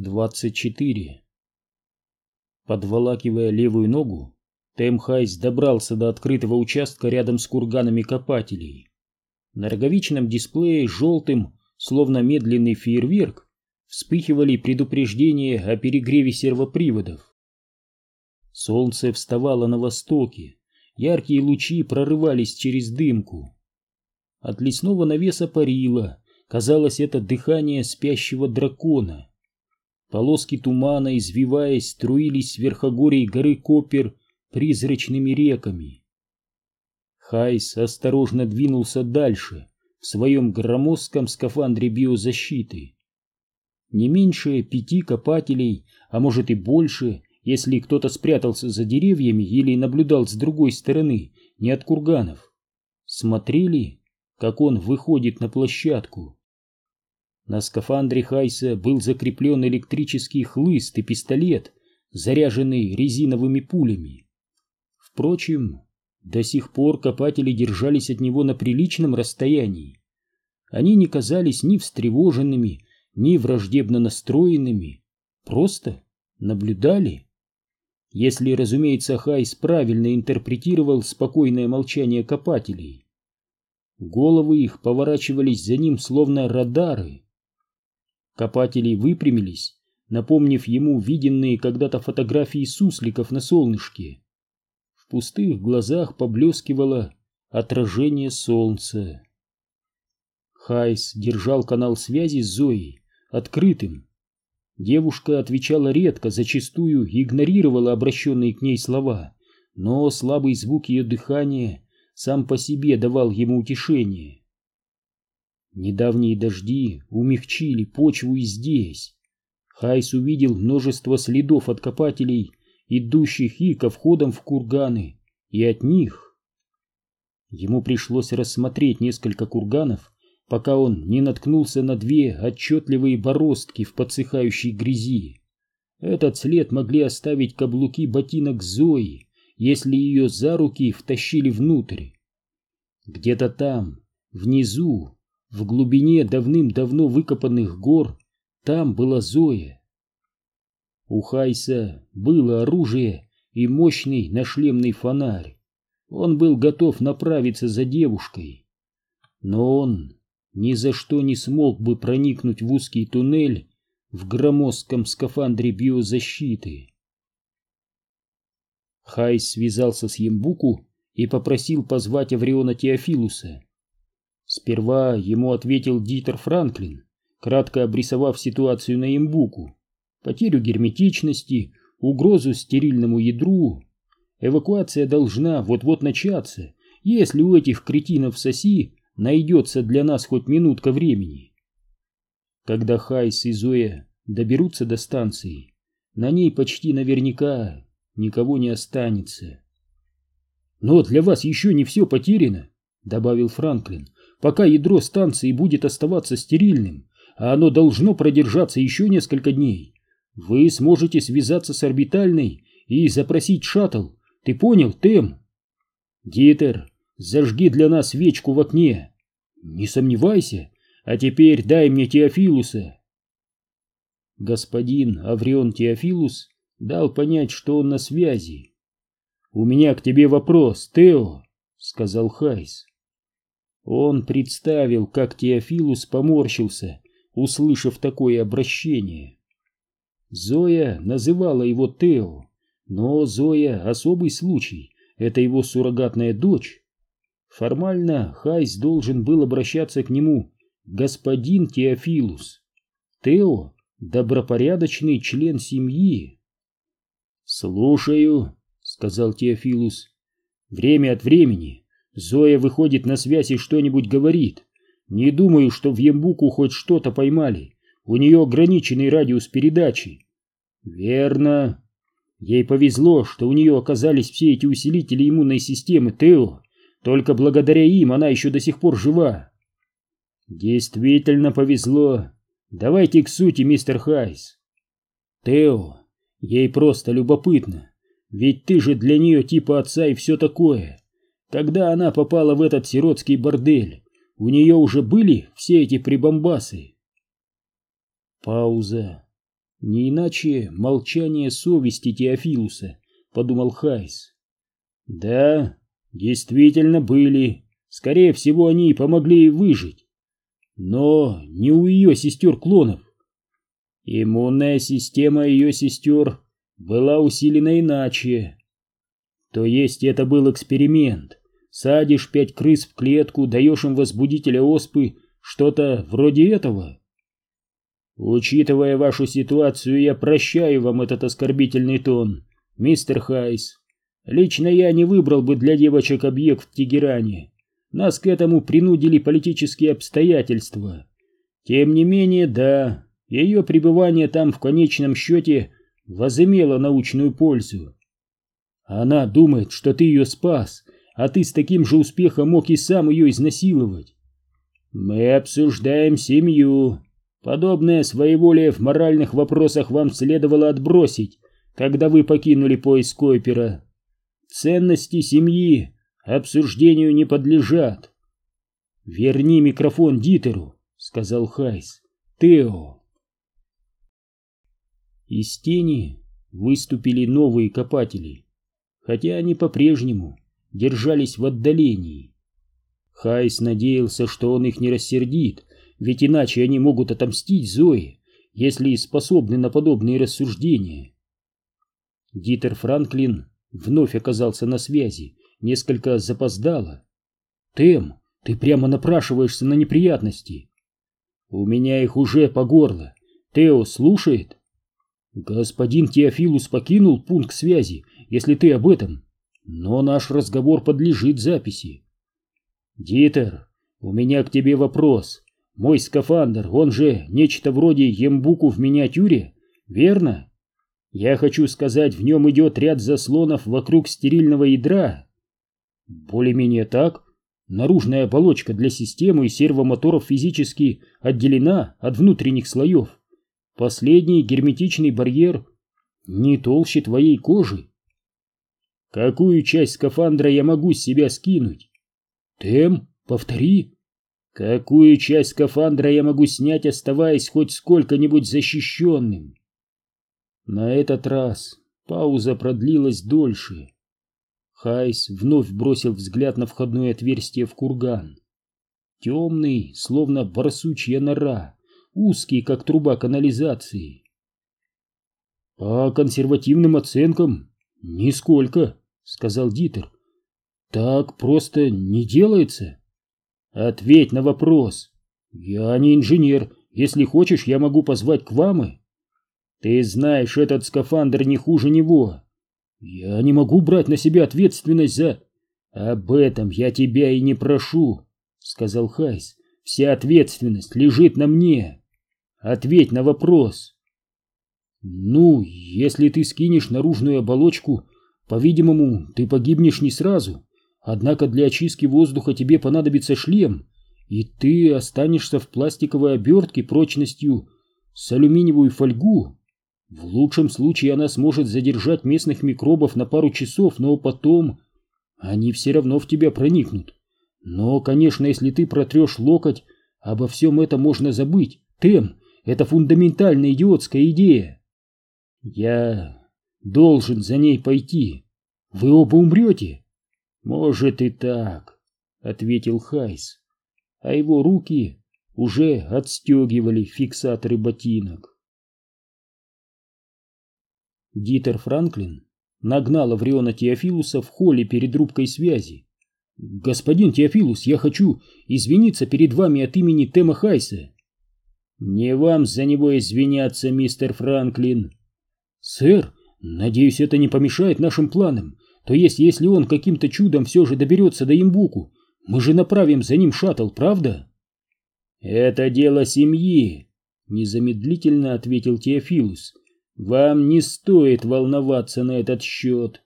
24. Подволакивая левую ногу, Тэм Хайс добрался до открытого участка рядом с курганами копателей. На роговичном дисплее желтым, словно медленный фейерверк, вспыхивали предупреждения о перегреве сервоприводов. Солнце вставало на востоке, яркие лучи прорывались через дымку. От лесного навеса парило, казалось, это дыхание спящего дракона. Полоски тумана, извиваясь, струились с верхогорий горы Копер призрачными реками. Хайс осторожно двинулся дальше в своем громоздком скафандре биозащиты. Не меньше пяти копателей, а может и больше, если кто-то спрятался за деревьями или наблюдал с другой стороны, не от курганов, смотрели, как он выходит на площадку. На скафандре Хайса был закреплен электрический хлыст и пистолет, заряженный резиновыми пулями. Впрочем, до сих пор копатели держались от него на приличном расстоянии. Они не казались ни встревоженными, ни враждебно настроенными, просто наблюдали. Если, разумеется, Хайс правильно интерпретировал спокойное молчание копателей. Головы их поворачивались за ним словно радары. Копатели выпрямились, напомнив ему виденные когда-то фотографии сусликов на солнышке. В пустых глазах поблескивало отражение солнца. Хайс держал канал связи с Зоей открытым. Девушка отвечала редко, зачастую игнорировала обращенные к ней слова, но слабый звук ее дыхания сам по себе давал ему утешение. Недавние дожди умягчили почву и здесь. Хайс увидел множество следов от копателей, идущих и ко входам в курганы, и от них. Ему пришлось рассмотреть несколько курганов, пока он не наткнулся на две отчетливые бороздки в подсыхающей грязи. Этот след могли оставить каблуки ботинок Зои, если ее за руки втащили внутрь. Где-то там, внизу, в глубине давным-давно выкопанных гор там была Зоя. У Хайса было оружие и мощный нашлемный фонарь. Он был готов направиться за девушкой. Но он ни за что не смог бы проникнуть в узкий туннель в громоздком скафандре биозащиты. Хайс связался с Ембуку и попросил позвать Авриона Теофилуса. Сперва ему ответил Дитер Франклин, кратко обрисовав ситуацию на имбуку, потерю герметичности, угрозу стерильному ядру. Эвакуация должна вот-вот начаться, если у этих кретинов соси найдется для нас хоть минутка времени. Когда Хайс и Зоя доберутся до станции, на ней почти наверняка никого не останется. «Но для вас еще не все потеряно», — добавил Франклин пока ядро станции будет оставаться стерильным, а оно должно продержаться еще несколько дней. Вы сможете связаться с орбитальной и запросить шаттл. Ты понял, Тем? Дитер, зажги для нас свечку в окне. Не сомневайся. А теперь дай мне Теофилуса. Господин Аврион Теофилус дал понять, что он на связи. «У меня к тебе вопрос, Тео», — сказал Хайс. Он представил, как Теофилус поморщился, услышав такое обращение. Зоя называла его Тео, но Зоя — особый случай, это его суррогатная дочь. Формально Хайс должен был обращаться к нему господин Теофилус. Тео — добропорядочный член семьи. «Слушаю», — сказал Теофилус, — «время от времени Зоя выходит на связь и что-нибудь говорит. Не думаю, что в Ембуку хоть что-то поймали. У нее ограниченный радиус передачи. Верно. Ей повезло, что у нее оказались все эти усилители иммунной системы Тео. Только благодаря им она еще до сих пор жива. Действительно повезло. Давайте к сути, мистер Хайс. Тео, ей просто любопытно. Ведь ты же для нее типа отца и все такое. Когда она попала в этот сиротский бордель, у нее уже были все эти прибамбасы. Пауза. Не иначе молчание совести Теофилуса, подумал Хайс. Да, действительно были. Скорее всего, они помогли ей выжить. Но не у ее сестер-клонов. Иммунная система ее сестер была усилена иначе. То есть это был эксперимент. Садишь пять крыс в клетку, даешь им возбудителя оспы, что-то вроде этого. Учитывая вашу ситуацию, я прощаю вам этот оскорбительный тон, мистер Хайс. Лично я не выбрал бы для девочек объект в Тегеране. Нас к этому принудили политические обстоятельства. Тем не менее, да, ее пребывание там в конечном счете возымело научную пользу. Она думает, что ты ее спас, а ты с таким же успехом мог и сам ее изнасиловать. Мы обсуждаем семью. Подобное своеволие в моральных вопросах вам следовало отбросить, когда вы покинули пояс Койпера. Ценности семьи обсуждению не подлежат. Верни микрофон Дитеру, сказал Хайс. Тео. Из тени выступили новые копатели, хотя они по-прежнему держались в отдалении. Хайс надеялся, что он их не рассердит, ведь иначе они могут отомстить Зое, если способны на подобные рассуждения. Дитер Франклин вновь оказался на связи, несколько запоздало. «Тем, ты прямо напрашиваешься на неприятности. У меня их уже по горло. Тео слушает?» Господин Теофилус покинул пункт связи, если ты об этом. Но наш разговор подлежит записи. Дитер, у меня к тебе вопрос. Мой скафандр, он же нечто вроде ембуку в миниатюре, верно? Я хочу сказать, в нем идет ряд заслонов вокруг стерильного ядра. Более-менее так. Наружная оболочка для системы и сервомоторов физически отделена от внутренних слоев. Последний герметичный барьер не толще твоей кожи. Какую часть скафандра я могу с себя скинуть? Тем, повтори. Какую часть скафандра я могу снять, оставаясь хоть сколько-нибудь защищенным? На этот раз пауза продлилась дольше. Хайс вновь бросил взгляд на входное отверстие в курган. Темный, словно барсучья нора узкий, как труба канализации. По консервативным оценкам, нисколько, сказал Дитер. Так просто не делается. Ответь на вопрос. Я не инженер. Если хочешь, я могу позвать к вам. Ты знаешь, этот скафандр не хуже него. Я не могу брать на себя ответственность за... Об этом я тебя и не прошу, сказал Хайс. Вся ответственность лежит на мне. Ответь на вопрос. Ну, если ты скинешь наружную оболочку, по-видимому, ты погибнешь не сразу. Однако для очистки воздуха тебе понадобится шлем, и ты останешься в пластиковой обертке прочностью с алюминиевую фольгу. В лучшем случае она сможет задержать местных микробов на пару часов, но потом они все равно в тебя проникнут. Но, конечно, если ты протрешь локоть, обо всем этом можно забыть. Тем, это фундаментальная идиотская идея. Я должен за ней пойти. Вы оба умрете? Может и так, ответил Хайс, а его руки уже отстегивали фиксаторы ботинок. Дитер Франклин нагнал Авриона Теофилуса в холле перед рубкой связи. «Господин Теофилус, я хочу извиниться перед вами от имени Тема Хайса. «Не вам за него извиняться, мистер Франклин». «Сэр, надеюсь, это не помешает нашим планам. То есть, если он каким-то чудом все же доберется до Имбуку, мы же направим за ним шаттл, правда?» «Это дело семьи», — незамедлительно ответил Теофилус. «Вам не стоит волноваться на этот счет».